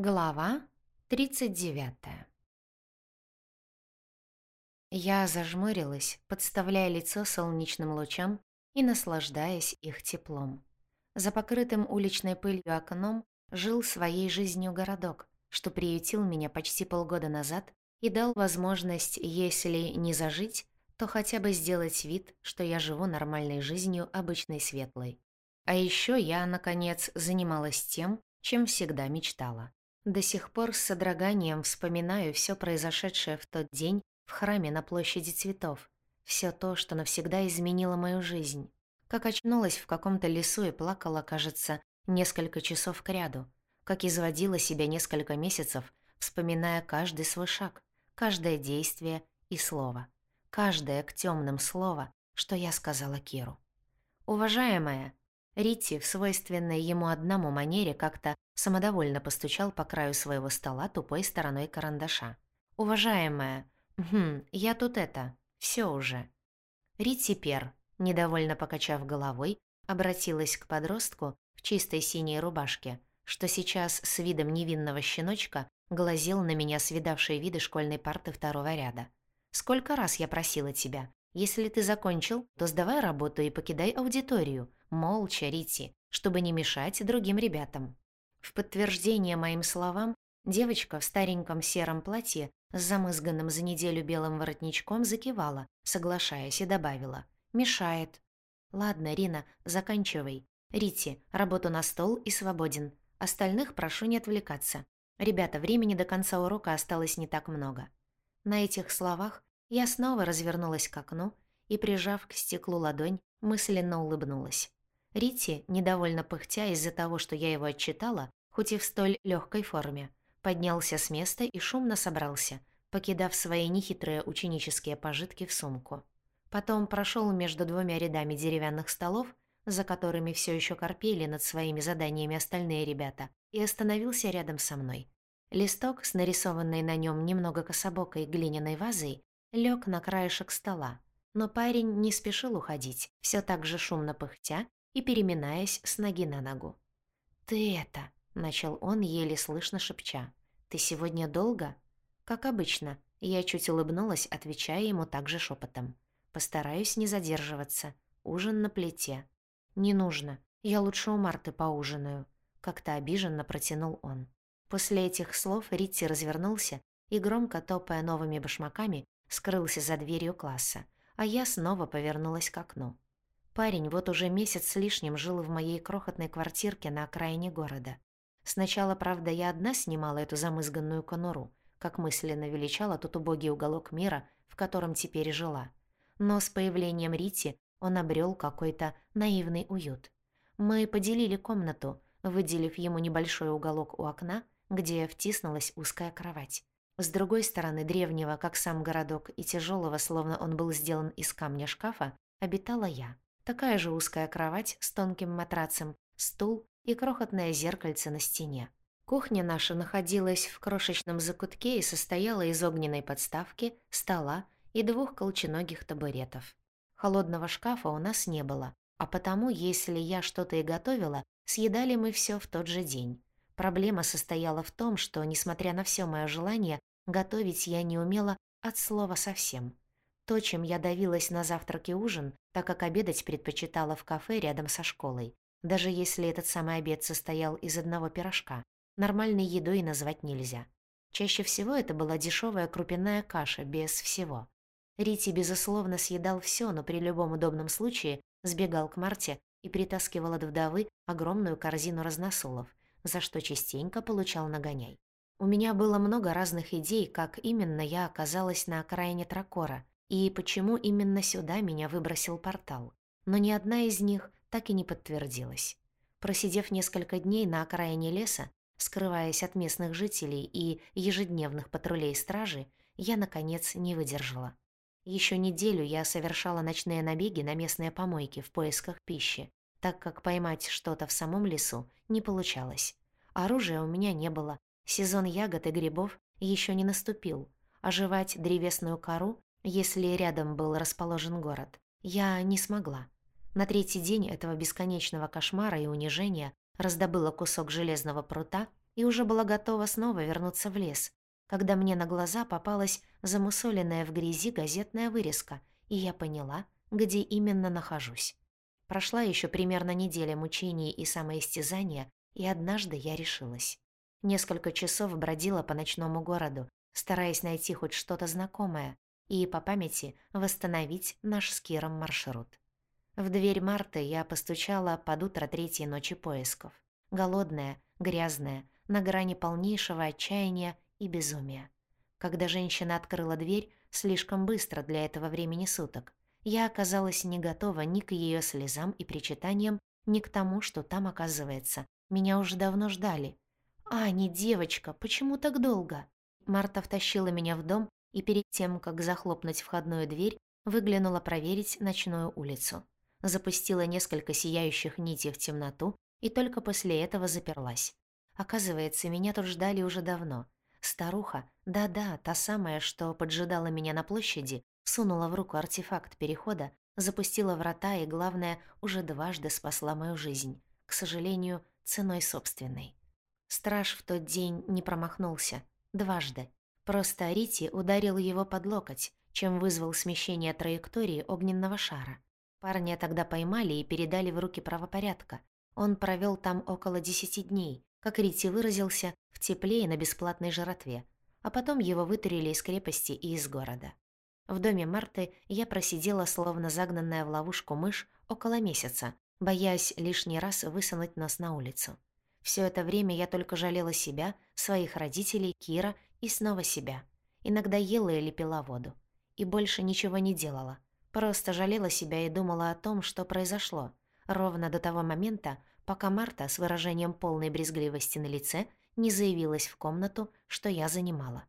Глава 39 Я зажмурилась, подставляя лицо солнечным лучам и наслаждаясь их теплом. За покрытым уличной пылью окном жил своей жизнью городок, что приютил меня почти полгода назад и дал возможность, если не зажить, то хотя бы сделать вид, что я живу нормальной жизнью обычной светлой. А еще я, наконец, занималась тем, чем всегда мечтала. До сих пор с содроганием вспоминаю все произошедшее в тот день в храме на площади цветов. Все то, что навсегда изменило мою жизнь. Как очнулась в каком-то лесу и плакала, кажется, несколько часов кряду. Как изводила себя несколько месяцев, вспоминая каждый свой шаг, каждое действие и слово. Каждое к темным слово, что я сказала Киру. «Уважаемая», Ритти в свойственной ему одному манере как-то самодовольно постучал по краю своего стола тупой стороной карандаша. «Уважаемая, хм, я тут это, все уже». Ритти Пер, недовольно покачав головой, обратилась к подростку в чистой синей рубашке, что сейчас с видом невинного щеночка глазел на меня с видавшей виды школьной парты второго ряда. «Сколько раз я просила тебя, если ты закончил, то сдавай работу и покидай аудиторию, молча, Рити, чтобы не мешать другим ребятам. В подтверждение моим словам, девочка в стареньком сером платье с замызганным за неделю белым воротничком закивала, соглашаясь, и добавила. «Мешает». «Ладно, Рина, заканчивай. Рити, работу на стол и свободен. Остальных прошу не отвлекаться. Ребята, времени до конца урока осталось не так много». На этих словах я снова развернулась к окну и, прижав к стеклу ладонь, мысленно улыбнулась. Рити, недовольно пыхтя из-за того, что я его отчитала, хоть и в столь легкой форме, поднялся с места и шумно собрался, покидав свои нехитрые ученические пожитки в сумку. Потом прошел между двумя рядами деревянных столов, за которыми все еще корпели над своими заданиями остальные ребята, и остановился рядом со мной. Листок с нарисованной на нем немного кособокой глиняной вазой лег на краешек стола, но парень не спешил уходить, все так же шумно пыхтя и переминаясь с ноги на ногу. «Ты это...» — начал он, еле слышно шепча. «Ты сегодня долго?» «Как обычно». Я чуть улыбнулась, отвечая ему также шепотом. «Постараюсь не задерживаться. Ужин на плите». «Не нужно. Я лучше у Марты поужинаю», — как-то обиженно протянул он. После этих слов Ритти развернулся и, громко топая новыми башмаками, скрылся за дверью класса, а я снова повернулась к окну. Парень вот уже месяц с лишним жил в моей крохотной квартирке на окраине города. Сначала, правда, я одна снимала эту замызганную конуру, как мысленно величала тот убогий уголок мира, в котором теперь жила. Но с появлением Рити он обрел какой-то наивный уют. Мы поделили комнату, выделив ему небольшой уголок у окна, где втиснулась узкая кровать. С другой стороны древнего, как сам городок, и тяжелого, словно он был сделан из камня шкафа, обитала я. Такая же узкая кровать с тонким матрацем, стул и крохотное зеркальце на стене. Кухня наша находилась в крошечном закутке и состояла из огненной подставки, стола и двух колченогих табуретов. Холодного шкафа у нас не было, а потому, если я что-то и готовила, съедали мы все в тот же день. Проблема состояла в том, что, несмотря на все мое желание, готовить я не умела от слова совсем. То, чем я давилась на завтрак и ужин, так как обедать предпочитала в кафе рядом со школой, даже если этот самый обед состоял из одного пирожка, нормальной едой назвать нельзя. Чаще всего это была дешевая крупяная каша без всего. Рити, безусловно, съедал все, но при любом удобном случае сбегал к Марте и притаскивал от вдовы огромную корзину разносолов, за что частенько получал нагоняй. У меня было много разных идей, как именно я оказалась на окраине Тракора, и почему именно сюда меня выбросил портал. Но ни одна из них так и не подтвердилась. Просидев несколько дней на окраине леса, скрываясь от местных жителей и ежедневных патрулей стражи, я, наконец, не выдержала. Еще неделю я совершала ночные набеги на местные помойки в поисках пищи, так как поймать что-то в самом лесу не получалось. Оружия у меня не было, сезон ягод и грибов еще не наступил, оживать древесную кору если рядом был расположен город. Я не смогла. На третий день этого бесконечного кошмара и унижения раздобыла кусок железного прута и уже была готова снова вернуться в лес, когда мне на глаза попалась замусоленная в грязи газетная вырезка, и я поняла, где именно нахожусь. Прошла еще примерно неделя мучений и самоистязания, и однажды я решилась. Несколько часов бродила по ночному городу, стараясь найти хоть что-то знакомое и по памяти восстановить наш с Киром маршрут. В дверь Марты я постучала под утро третьей ночи поисков. Голодная, грязная, на грани полнейшего отчаяния и безумия. Когда женщина открыла дверь, слишком быстро для этого времени суток, я оказалась не готова ни к ее слезам и причитаниям, ни к тому, что там оказывается. Меня уже давно ждали. «А, не девочка, почему так долго?» Марта втащила меня в дом и перед тем, как захлопнуть входную дверь, выглянула проверить ночную улицу. Запустила несколько сияющих нитей в темноту и только после этого заперлась. Оказывается, меня тут ждали уже давно. Старуха, да-да, та самая, что поджидала меня на площади, сунула в руку артефакт перехода, запустила врата и, главное, уже дважды спасла мою жизнь, к сожалению, ценой собственной. Страж в тот день не промахнулся. Дважды. Просто Рити ударил его под локоть, чем вызвал смещение траектории огненного шара. Парня тогда поймали и передали в руки правопорядка. Он провел там около десяти дней, как Рити выразился, в тепле и на бесплатной жратве, а потом его вытурили из крепости и из города. В доме Марты я просидела, словно загнанная в ловушку мышь, около месяца, боясь лишний раз высунуть нос на улицу. Все это время я только жалела себя, своих родителей, Кира и снова себя. Иногда ела или пила воду. И больше ничего не делала. Просто жалела себя и думала о том, что произошло. Ровно до того момента, пока Марта с выражением полной брезгливости на лице не заявилась в комнату, что я занимала.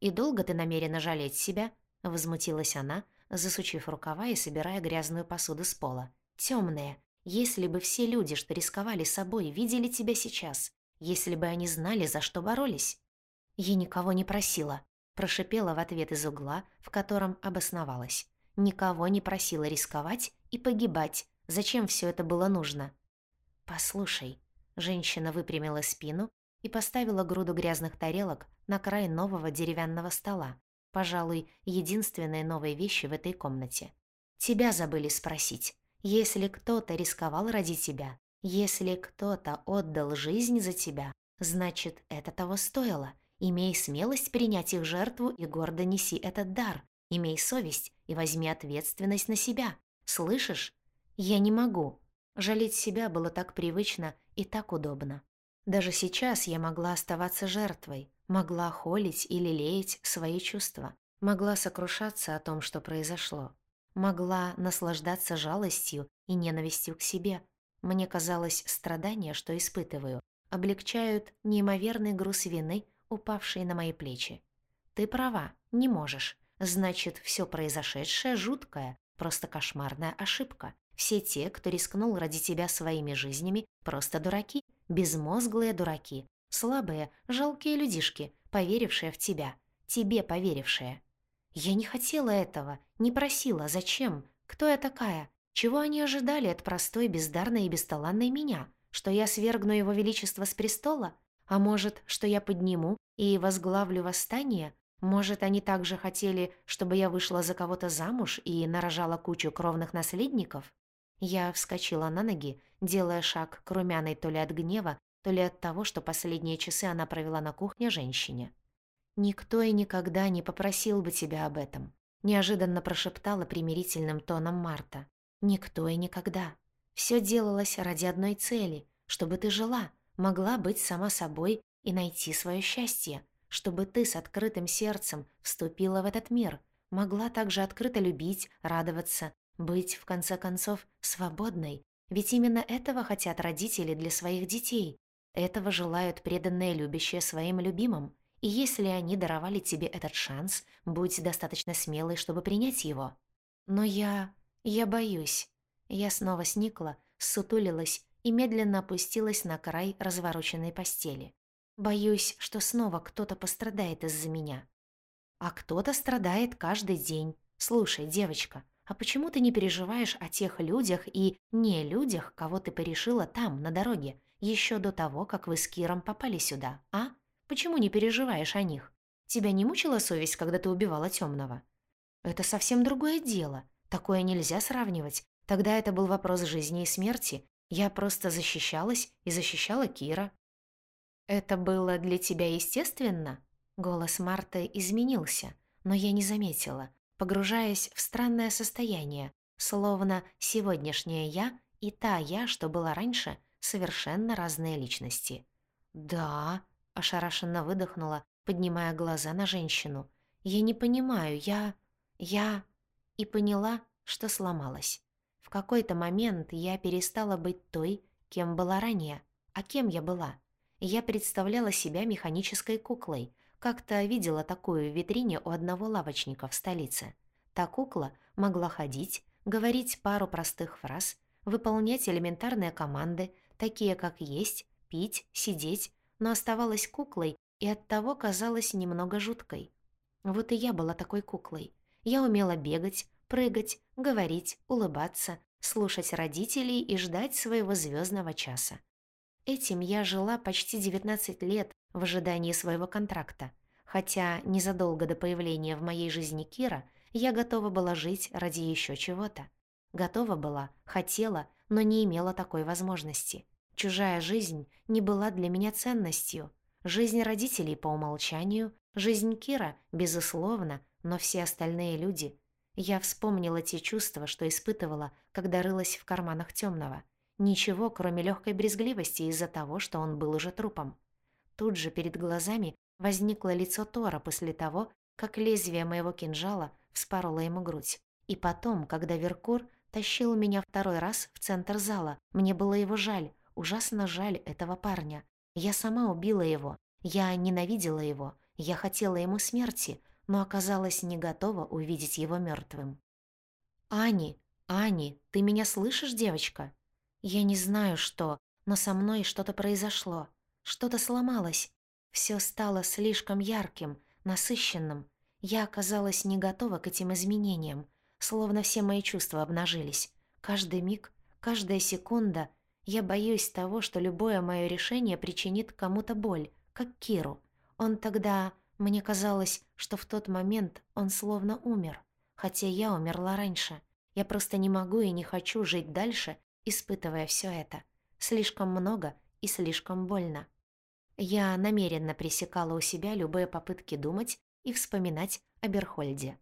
«И долго ты намерена жалеть себя?» — возмутилась она, засучив рукава и собирая грязную посуду с пола. «Тёмная, если бы все люди, что рисковали собой, видели тебя сейчас, если бы они знали, за что боролись». «Я никого не просила», — прошипела в ответ из угла, в котором обосновалась. «Никого не просила рисковать и погибать. Зачем все это было нужно?» «Послушай», — женщина выпрямила спину и поставила груду грязных тарелок на край нового деревянного стола, Пожалуй, единственной новой вещи в этой комнате. Тебя забыли спросить. Если кто-то рисковал ради тебя, если кто-то отдал жизнь за тебя, значит, это того стоило. Имей смелость принять их жертву и гордо неси этот дар. Имей совесть и возьми ответственность на себя. Слышишь? Я не могу. Жалеть себя было так привычно и так удобно. Даже сейчас я могла оставаться жертвой, могла холить или лелеять свои чувства, могла сокрушаться о том, что произошло, могла наслаждаться жалостью и ненавистью к себе. Мне казалось, страдания, что испытываю, облегчают неимоверный груз вины, упавший на мои плечи. Ты права, не можешь. Значит, все произошедшее жуткое, просто кошмарная ошибка. Все те, кто рискнул ради тебя своими жизнями, просто дураки, безмозглые дураки, Слабые, жалкие людишки, поверившие в тебя, тебе поверившие. Я не хотела этого, не просила, зачем, кто я такая, чего они ожидали от простой, бездарной и бесталанной меня, что я свергну его величество с престола, а может, что я подниму и возглавлю восстание, может, они также хотели, чтобы я вышла за кого-то замуж и нарожала кучу кровных наследников? Я вскочила на ноги, делая шаг к румяной то ли от гнева, то ли от того, что последние часы она провела на кухне женщине. «Никто и никогда не попросил бы тебя об этом», неожиданно прошептала примирительным тоном Марта. «Никто и никогда. Все делалось ради одной цели, чтобы ты жила, могла быть сама собой и найти свое счастье, чтобы ты с открытым сердцем вступила в этот мир, могла также открыто любить, радоваться, быть, в конце концов, свободной. Ведь именно этого хотят родители для своих детей, этого желают преданные любящие своим любимым. И если они даровали тебе этот шанс, будь достаточно смелой, чтобы принять его. Но я... я боюсь. Я снова сникла, сутулилась и медленно опустилась на край развороченной постели. Боюсь, что снова кто-то пострадает из-за меня. А кто-то страдает каждый день. Слушай, девочка, а почему ты не переживаешь о тех людях и не людях, кого ты порешила там, на дороге, еще до того, как вы с Киром попали сюда, а? Почему не переживаешь о них? Тебя не мучила совесть, когда ты убивала темного? Это совсем другое дело. Такое нельзя сравнивать. Тогда это был вопрос жизни и смерти. Я просто защищалась и защищала Кира. Это было для тебя естественно? Голос Марты изменился, но я не заметила, погружаясь в странное состояние, словно сегодняшняя я и та я, что была раньше, совершенно разные личности. «Да», — ошарашенно выдохнула, поднимая глаза на женщину. «Я не понимаю, я... я...» И поняла, что сломалась. В какой-то момент я перестала быть той, кем была ранее. А кем я была? Я представляла себя механической куклой. Как-то видела такую в витрине у одного лавочника в столице. Та кукла могла ходить, говорить пару простых фраз, выполнять элементарные команды, такие как есть, пить, сидеть, но оставалась куклой и оттого казалась немного жуткой. Вот и я была такой куклой. Я умела бегать, прыгать, говорить, улыбаться, слушать родителей и ждать своего звездного часа. Этим я жила почти 19 лет в ожидании своего контракта, хотя незадолго до появления в моей жизни Кира я готова была жить ради еще чего-то. Готова была, хотела, но не имела такой возможности. Чужая жизнь не была для меня ценностью. Жизнь родителей по умолчанию, жизнь Кира, безусловно, но все остальные люди. Я вспомнила те чувства, что испытывала, когда рылась в карманах темного. Ничего, кроме легкой брезгливости из-за того, что он был уже трупом. Тут же перед глазами возникло лицо Тора после того, как лезвие моего кинжала вспороло ему грудь. И потом, когда Веркур тащил меня второй раз в центр зала, мне было его жаль, ужасно жаль этого парня. Я сама убила его, я ненавидела его, я хотела ему смерти, но оказалась не готова увидеть его мертвым. «Ани, Ани, ты меня слышишь, девочка?» «Я не знаю, что, но со мной что-то произошло, что-то сломалось. Все стало слишком ярким, насыщенным. Я оказалась не готова к этим изменениям, словно все мои чувства обнажились. Каждый миг, каждая секунда я боюсь того, что любое мое решение причинит кому-то боль, как Киру. Он тогда... Мне казалось, что в тот момент он словно умер, хотя я умерла раньше. Я просто не могу и не хочу жить дальше, испытывая все это. Слишком много и слишком больно. Я намеренно пресекала у себя любые попытки думать и вспоминать о Берхольде.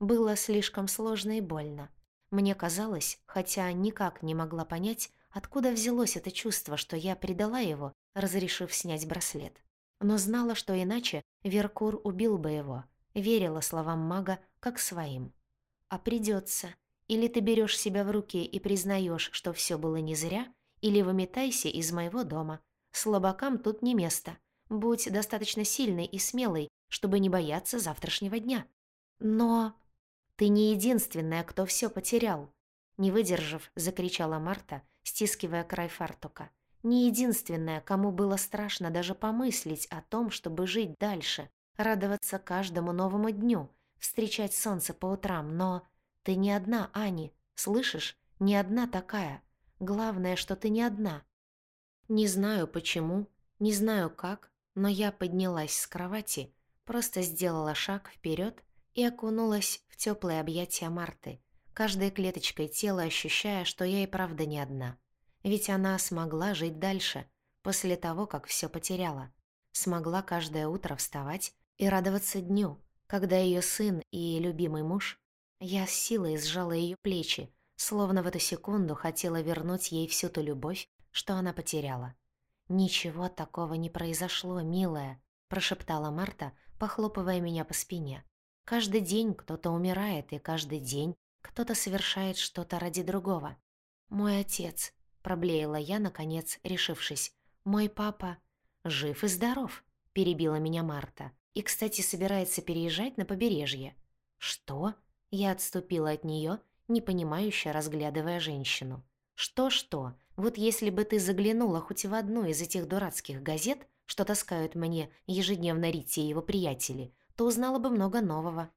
Было слишком сложно и больно. Мне казалось, хотя никак не могла понять, откуда взялось это чувство, что я предала его, разрешив снять браслет. Но знала, что иначе Веркур убил бы его, верила словам мага как своим. А придется. Или ты берешь себя в руки и признаешь, что все было не зря, или выметайся из моего дома. Слабакам тут не место. Будь достаточно сильной и смелой, чтобы не бояться завтрашнего дня. Но ты не единственная, кто все потерял. Не выдержав, закричала Марта, стискивая край фартука. Не единственная, кому было страшно даже помыслить о том, чтобы жить дальше, радоваться каждому новому дню, встречать солнце по утрам, но ты не одна, Ани, слышишь? Не одна такая. Главное, что ты не одна. Не знаю почему, не знаю как, но я поднялась с кровати, просто сделала шаг вперед и окунулась в теплое объятия Марты, каждой клеточкой тела ощущая, что я и правда не одна. Ведь она смогла жить дальше, после того, как все потеряла. Смогла каждое утро вставать и радоваться дню, когда ее сын и любимый муж... Я с силой сжала ее плечи, словно в эту секунду хотела вернуть ей всю ту любовь, что она потеряла. «Ничего такого не произошло, милая», – прошептала Марта, похлопывая меня по спине. Каждый день кто-то умирает, и каждый день кто-то совершает что-то ради другого. «Мой отец», — проблеяла я, наконец, решившись. «Мой папа жив и здоров», — перебила меня Марта. «И, кстати, собирается переезжать на побережье». «Что?» — я отступила от нее, непонимающе разглядывая женщину. «Что-что? Вот если бы ты заглянула хоть в одну из этих дурацких газет, что таскают мне ежедневно Ритти и его приятели, то узнала бы много нового».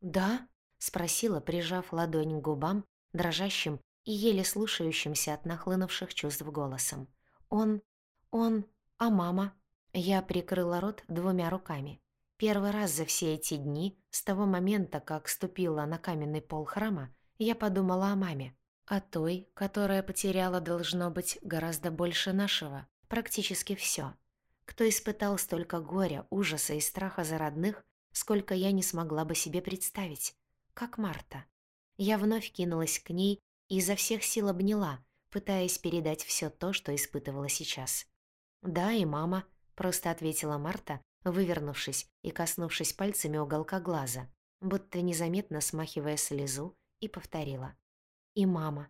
«Да?» — спросила, прижав ладонь к губам, дрожащим и еле слушающимся от нахлынувших чувств голосом. «Он... «Он... А мама?» Я прикрыла рот двумя руками. Первый раз за все эти дни, с того момента, как ступила на каменный пол храма, я подумала о маме. О той, которая потеряла, должно быть, гораздо больше нашего. Практически все. Кто испытал столько горя, ужаса и страха за родных, сколько я не смогла бы себе представить. Как Марта. Я вновь кинулась к ней и изо всех сил обняла, пытаясь передать все то, что испытывала сейчас. «Да, и мама», — просто ответила Марта, вывернувшись и коснувшись пальцами уголка глаза, будто незаметно смахивая слезу, и повторила. «И мама».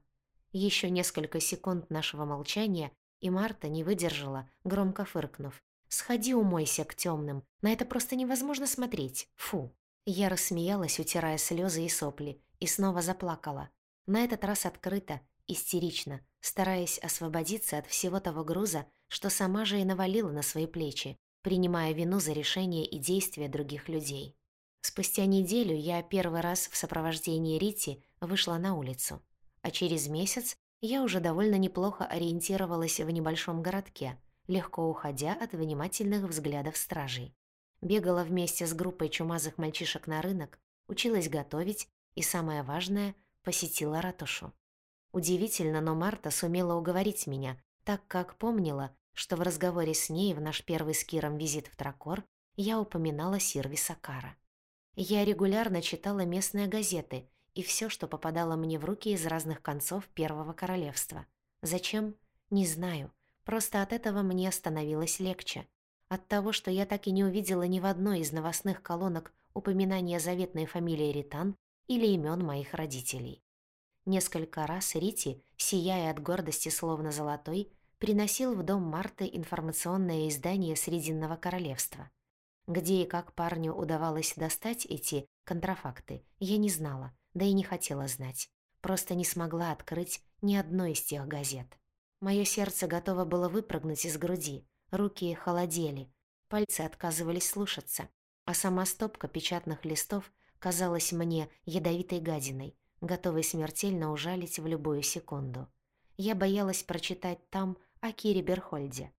Еще несколько секунд нашего молчания, и Марта не выдержала, громко фыркнув. «Сходи умойся к темным, на это просто невозможно смотреть, фу». Я рассмеялась, утирая слезы и сопли, и снова заплакала. На этот раз открыто, истерично, стараясь освободиться от всего того груза, что сама же и навалила на свои плечи, принимая вину за решения и действия других людей. Спустя неделю я первый раз в сопровождении Рити вышла на улицу, а через месяц я уже довольно неплохо ориентировалась в небольшом городке, легко уходя от внимательных взглядов стражей. Бегала вместе с группой чумазых мальчишек на рынок, училась готовить и, самое важное, посетила ратушу. Удивительно, но Марта сумела уговорить меня, так как помнила, что в разговоре с ней в наш первый с Киром визит в Тракор я упоминала Сирви Сакара. Я регулярно читала местные газеты и все, что попадало мне в руки из разных концов Первого Королевства. Зачем? Не знаю. Просто от этого мне становилось легче. От того, что я так и не увидела ни в одной из новостных колонок упоминания заветной фамилии Ритан или имен моих родителей. Несколько раз Рити, сияя от гордости словно золотой, приносил в дом Марты информационное издание Срединного Королевства. Где и как парню удавалось достать эти контрафакты, я не знала, да и не хотела знать. Просто не смогла открыть ни одной из тех газет. Моё сердце готово было выпрыгнуть из груди, руки холодели, пальцы отказывались слушаться, а сама стопка печатных листов казалась мне ядовитой гадиной, готовой смертельно ужалить в любую секунду. Я боялась прочитать там о Кире Берхольде.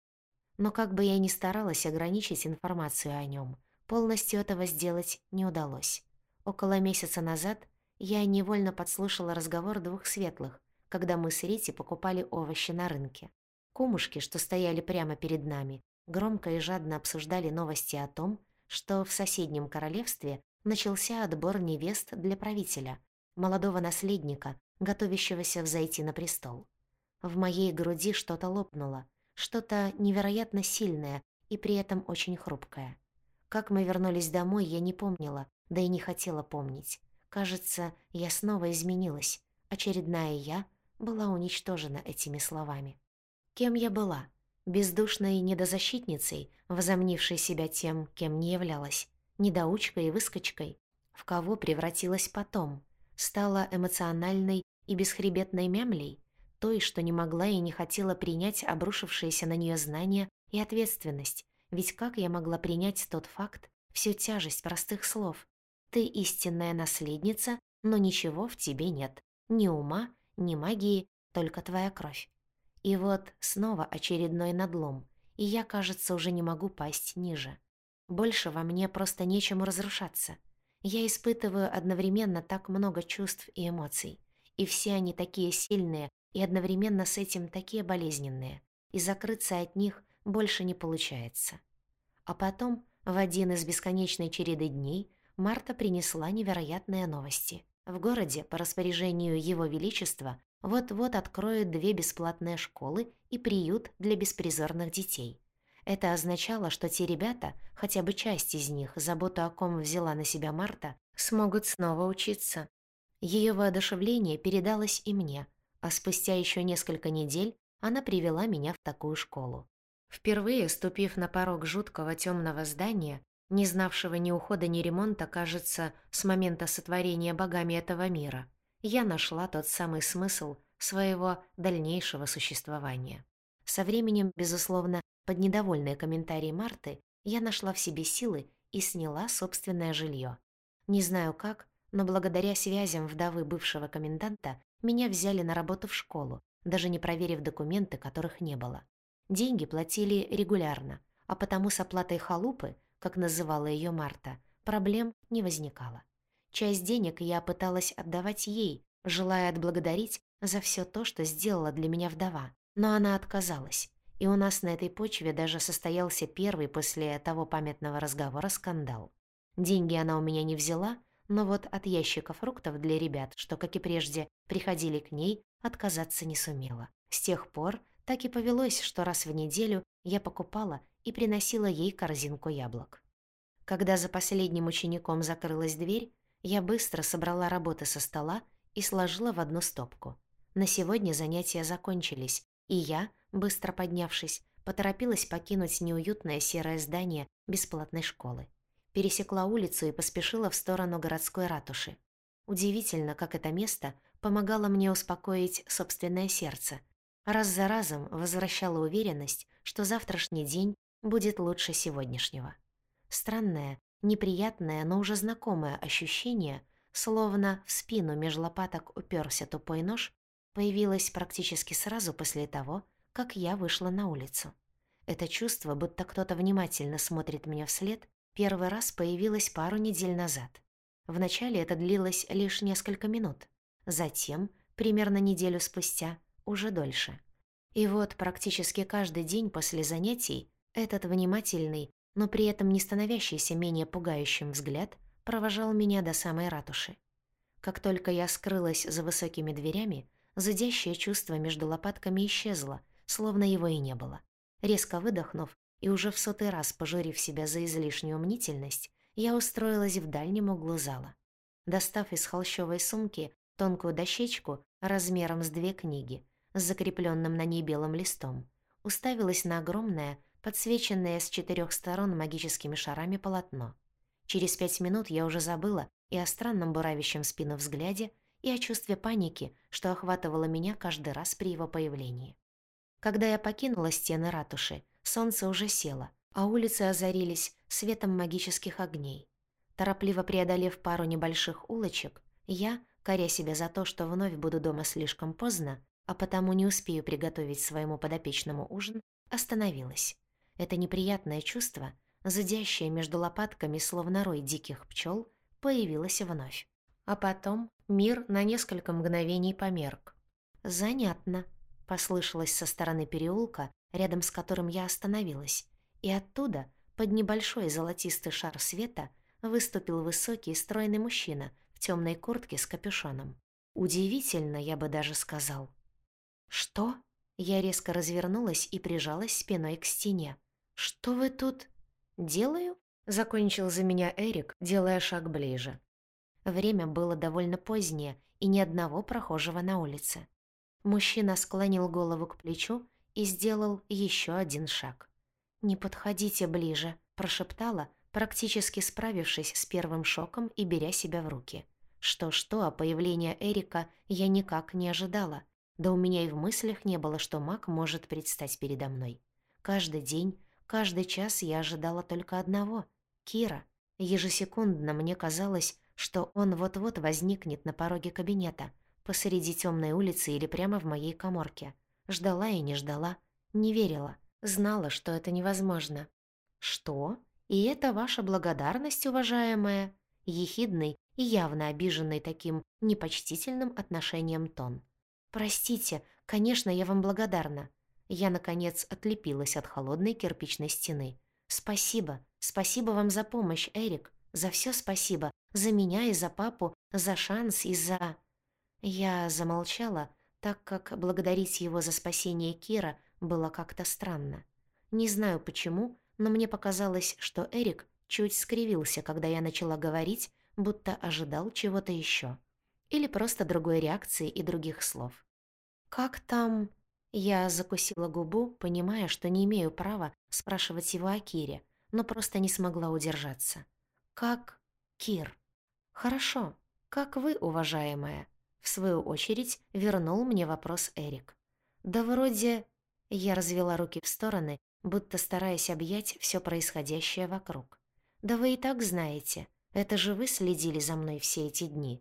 Но как бы я ни старалась ограничить информацию о нем, полностью этого сделать не удалось. Около месяца назад я невольно подслушала разговор двух светлых, когда мы с Рити покупали овощи на рынке. Кумушки, что стояли прямо перед нами, громко и жадно обсуждали новости о том, что в соседнем королевстве начался отбор невест для правителя, молодого наследника, готовящегося взойти на престол. В моей груди что-то лопнуло, что-то невероятно сильное и при этом очень хрупкое. Как мы вернулись домой, я не помнила, да и не хотела помнить. Кажется, я снова изменилась. Очередная «я» была уничтожена этими словами. Кем я была? Бездушной недозащитницей, возомнившей себя тем, кем не являлась? Недоучкой и выскочкой? В кого превратилась потом? Стала эмоциональной и бесхребетной мямлей? той, что не могла и не хотела принять обрушившиеся на нее знания и ответственность. Ведь как я могла принять тот факт, всю тяжесть простых слов? Ты истинная наследница, но ничего в тебе нет. Ни ума, ни магии, только твоя кровь. И вот снова очередной надлом, и я, кажется, уже не могу пасть ниже. Больше во мне просто нечему разрушаться. Я испытываю одновременно так много чувств и эмоций, и все они такие сильные, и одновременно с этим такие болезненные, и закрыться от них больше не получается. А потом, в один из бесконечной череды дней, Марта принесла невероятные новости. В городе, по распоряжению Его Величества, вот-вот откроют две бесплатные школы и приют для беспризорных детей. Это означало, что те ребята, хотя бы часть из них, заботу о ком взяла на себя Марта, смогут снова учиться. Ее воодушевление передалось и мне – а спустя еще несколько недель она привела меня в такую школу. Впервые, ступив на порог жуткого темного здания, не знавшего ни ухода, ни ремонта, кажется, с момента сотворения богами этого мира, я нашла тот самый смысл своего дальнейшего существования. Со временем, безусловно, под недовольные комментарии Марты, я нашла в себе силы и сняла собственное жилье. Не знаю как, но благодаря связям вдовы бывшего коменданта меня взяли на работу в школу, даже не проверив документы, которых не было. Деньги платили регулярно, а потому с оплатой халупы, как называла ее Марта, проблем не возникало. Часть денег я пыталась отдавать ей, желая отблагодарить за все то, что сделала для меня вдова, но она отказалась, и у нас на этой почве даже состоялся первый после того памятного разговора скандал. Деньги она у меня не взяла, но вот от ящика фруктов для ребят, что, как и прежде, приходили к ней, отказаться не сумела. С тех пор так и повелось, что раз в неделю я покупала и приносила ей корзинку яблок. Когда за последним учеником закрылась дверь, я быстро собрала работы со стола и сложила в одну стопку. На сегодня занятия закончились, и я, быстро поднявшись, поторопилась покинуть неуютное серое здание бесплатной школы. Пересекла улицу и поспешила в сторону городской ратуши. Удивительно, как это место помогало мне успокоить собственное сердце. Раз за разом возвращала уверенность, что завтрашний день будет лучше сегодняшнего. Странное, неприятное, но уже знакомое ощущение, словно в спину меж лопаток уперся тупой нож, появилось практически сразу после того, как я вышла на улицу. Это чувство, будто кто-то внимательно смотрит мне вслед, первый раз появилось пару недель назад. Вначале это длилось лишь несколько минут. Затем, примерно неделю спустя, уже дольше. И вот практически каждый день после занятий этот внимательный, но при этом не становящийся менее пугающим взгляд провожал меня до самой ратуши. Как только я скрылась за высокими дверями, зудящее чувство между лопатками исчезло, словно его и не было. Резко выдохнув и уже в сотый раз пожурив себя за излишнюю мнительность, я устроилась в дальнем углу зала. Достав из холщовой сумки тонкую дощечку размером с две книги, с закрепленным на ней белым листом, уставилась на огромное, подсвеченное с четырех сторон магическими шарами полотно. Через пять минут я уже забыла и о странном буравящем спину взгляде, и о чувстве паники, что охватывало меня каждый раз при его появлении. Когда я покинула стены ратуши, солнце уже село, а улицы озарились светом магических огней. Торопливо преодолев пару небольших улочек, я, коря себя за то, что вновь буду дома слишком поздно, а потому не успею приготовить своему подопечному ужин, остановилась. Это неприятное чувство, зудящее между лопатками, словно рой диких пчел, появилось вновь. А потом мир на несколько мгновений померк. «Занятно», — послышалось со стороны переулка, рядом с которым я остановилась, и оттуда, под небольшой золотистый шар света, выступил высокий стройный мужчина в темной куртке с капюшоном. Удивительно, я бы даже сказал. «Что?» Я резко развернулась и прижалась спиной к стене. «Что вы тут...» «Делаю?» — закончил за меня Эрик, делая шаг ближе. Время было довольно позднее, и ни одного прохожего на улице. Мужчина склонил голову к плечу и сделал еще один шаг. «Не подходите ближе», — прошептала, практически справившись с первым шоком и беря себя в руки. Что-что, а появления Эрика я никак не ожидала. Да у меня и в мыслях не было, что маг может предстать передо мной. Каждый день, каждый час я ожидала только одного — Кира. Ежесекундно мне казалось, что он вот-вот возникнет на пороге кабинета, посреди темной улицы или прямо в моей коморке. Ждала и не ждала, не верила, знала, что это невозможно. «Что? И это ваша благодарность, уважаемая?» Ехидный и явно обиженный таким непочтительным отношением тон. «Простите, конечно, я вам благодарна». Я, наконец, отлепилась от холодной кирпичной стены. «Спасибо, спасибо вам за помощь, Эрик. За все спасибо. За меня и за папу, за шанс и за...» Я замолчала, так как благодарить его за спасение Кира было как-то странно. Не знаю почему, но мне показалось, что Эрик чуть скривился, когда я начала говорить, будто ожидал чего-то еще или просто другой реакции и других слов. «Как там...» Я закусила губу, понимая, что не имею права спрашивать его о Кире, но просто не смогла удержаться. «Как Кир?» «Хорошо. Как вы, уважаемая?» В свою очередь вернул мне вопрос Эрик. «Да вроде...» Я развела руки в стороны, будто стараясь объять все происходящее вокруг. «Да вы и так знаете. Это же вы следили за мной все эти дни».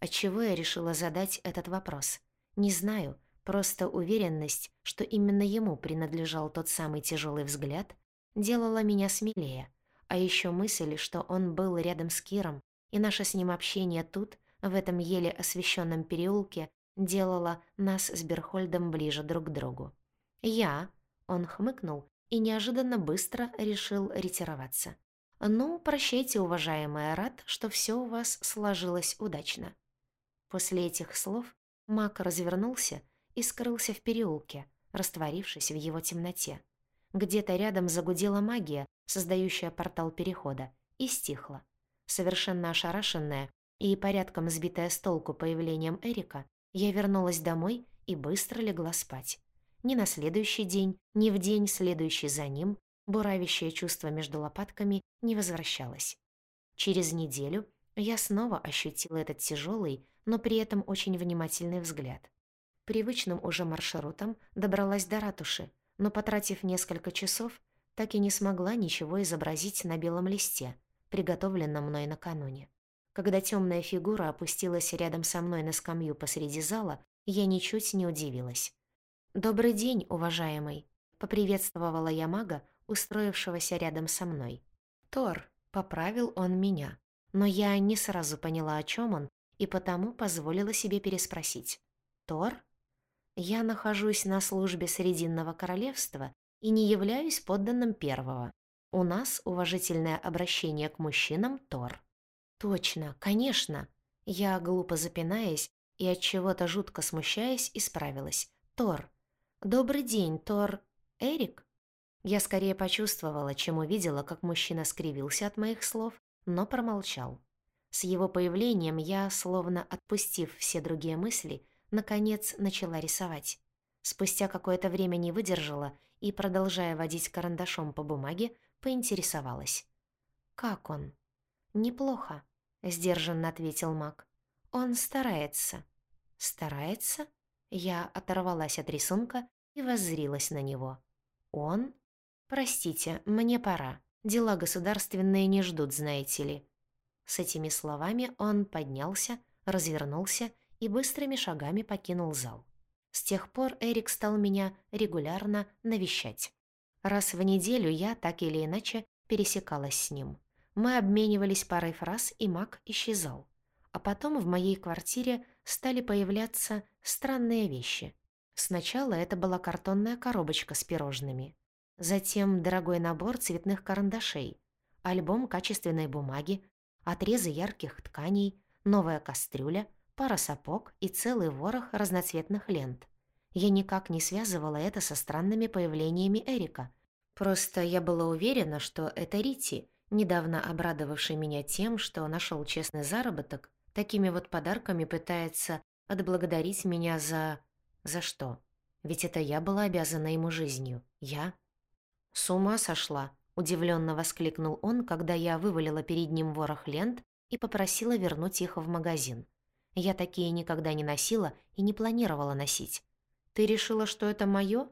Отчего я решила задать этот вопрос? Не знаю, Просто уверенность, что именно ему принадлежал тот самый тяжелый взгляд, делала меня смелее. А еще мысль, что он был рядом с Киром, и наше с ним общение тут, в этом еле освещенном переулке, делало нас с Берхольдом ближе друг к другу. «Я», — он хмыкнул и неожиданно быстро решил ретироваться. «Ну, прощайте, уважаемая, рад, что все у вас сложилось удачно». После этих слов Мак развернулся и скрылся в переулке, растворившись в его темноте. Где-то рядом загудела магия, создающая портал перехода, и стихла. Совершенно ошарашенная и порядком сбитая с толку появлением Эрика, я вернулась домой и быстро легла спать. Ни на следующий день, ни в день, следующий за ним, буравящее чувство между лопатками не возвращалось. Через неделю я снова ощутила этот тяжелый, но при этом очень внимательный взгляд. Привычным уже маршрутом добралась до ратуши, но, потратив несколько часов, так и не смогла ничего изобразить на белом листе, приготовленном мной накануне. Когда темная фигура опустилась рядом со мной на скамью посреди зала, я ничуть не удивилась. «Добрый день, уважаемый», — поприветствовала я мага, устроившегося рядом со мной. «Тор», — поправил он меня, но я не сразу поняла, о чем он, и потому позволила себе переспросить. «Тор?» «Я нахожусь на службе Срединного Королевства и не являюсь подданным первого. У нас уважительное обращение к мужчинам Тор». «Точно, конечно!» Я, глупо запинаясь и от чего-то жутко смущаясь, исправилась. «Тор. Добрый день, Тор. Эрик?» Я скорее почувствовала, чем увидела, как мужчина скривился от моих слов, но промолчал. С его появлением я, словно отпустив все другие мысли, наконец начала рисовать. Спустя какое-то время не выдержала и, продолжая водить карандашом по бумаге, поинтересовалась. «Как он?» «Неплохо», — сдержанно ответил маг. «Он старается». «Старается?» Я оторвалась от рисунка и воззрилась на него. «Он?» «Простите, мне пора. Дела государственные не ждут, знаете ли». С этими словами он поднялся, развернулся и быстрыми шагами покинул зал. С тех пор Эрик стал меня регулярно навещать. Раз в неделю я, так или иначе, пересекалась с ним. Мы обменивались парой фраз, и маг исчезал. А потом в моей квартире стали появляться странные вещи. Сначала это была картонная коробочка с пирожными. Затем дорогой набор цветных карандашей, альбом качественной бумаги, отрезы ярких тканей, новая кастрюля, пара сапог и целый ворох разноцветных лент. Я никак не связывала это со странными появлениями Эрика. Просто я была уверена, что это Рити, недавно обрадовавший меня тем, что нашел честный заработок, такими вот подарками пытается отблагодарить меня за... За что? Ведь это я была обязана ему жизнью. Я? С ума сошла. Удивленно воскликнул он, когда я вывалила перед ним ворох лент и попросила вернуть их в магазин. Я такие никогда не носила и не планировала носить. «Ты решила, что это моё?»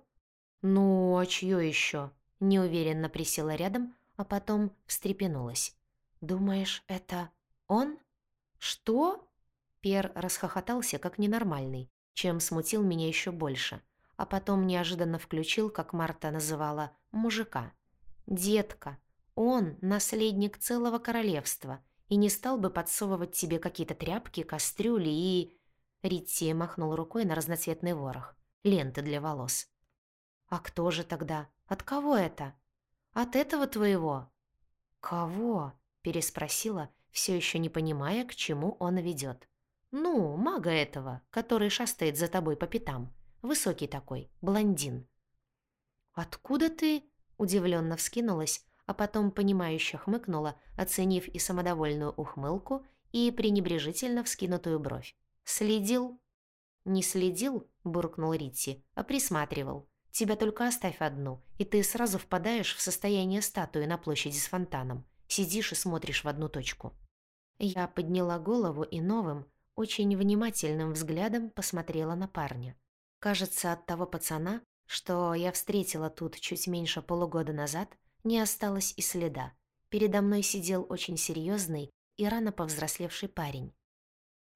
«Ну, а чьё ещё?» Неуверенно присела рядом, а потом встрепенулась. «Думаешь, это он?» «Что?» Пер расхохотался как ненормальный, чем смутил меня ещё больше, а потом неожиданно включил, как Марта называла, мужика. «Детка, он наследник целого королевства и не стал бы подсовывать тебе какие-то тряпки, кастрюли и...» Ритти махнул рукой на разноцветный ворох. Ленты для волос. «А кто же тогда? От кого это?» «От этого твоего». «Кого?» – переспросила, все еще не понимая, к чему он ведет. «Ну, мага этого, который шастает за тобой по пятам. Высокий такой, блондин». «Откуда ты?» Удивленно вскинулась, а потом понимающе хмыкнула, оценив и самодовольную ухмылку, и пренебрежительно вскинутую бровь. «Следил?» «Не следил?» – буркнул Ритти, – «а присматривал. Тебя только оставь одну, и ты сразу впадаешь в состояние статуи на площади с фонтаном. Сидишь и смотришь в одну точку». Я подняла голову и новым, очень внимательным взглядом посмотрела на парня. Кажется, от того пацана, что я встретила тут чуть меньше полугода назад, не осталось и следа. Передо мной сидел очень серьезный и рано повзрослевший парень.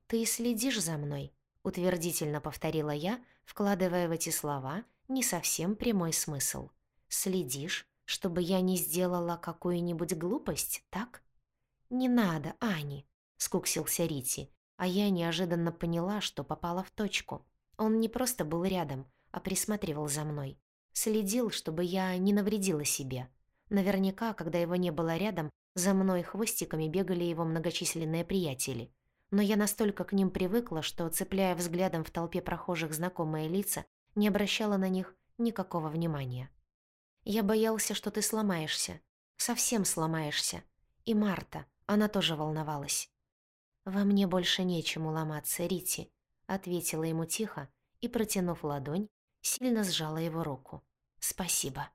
«Ты следишь за мной?» — утвердительно повторила я, вкладывая в эти слова не совсем прямой смысл. «Следишь, чтобы я не сделала какую-нибудь глупость, так?» «Не надо, Ани», — скуксился Рити, а я неожиданно поняла, что попала в точку. Он не просто был рядом, а присматривал за мной. Следил, чтобы я не навредила себе. Наверняка, когда его не было рядом, за мной хвостиками бегали его многочисленные приятели. Но я настолько к ним привыкла, что, цепляя взглядом в толпе прохожих знакомые лица, не обращала на них никакого внимания. «Я боялся, что ты сломаешься. Совсем сломаешься. И Марта, она тоже волновалась. «Во мне больше нечему ломаться, Рити», — ответила ему тихо и, протянув ладонь, сильно сжала его руку. «Спасибо».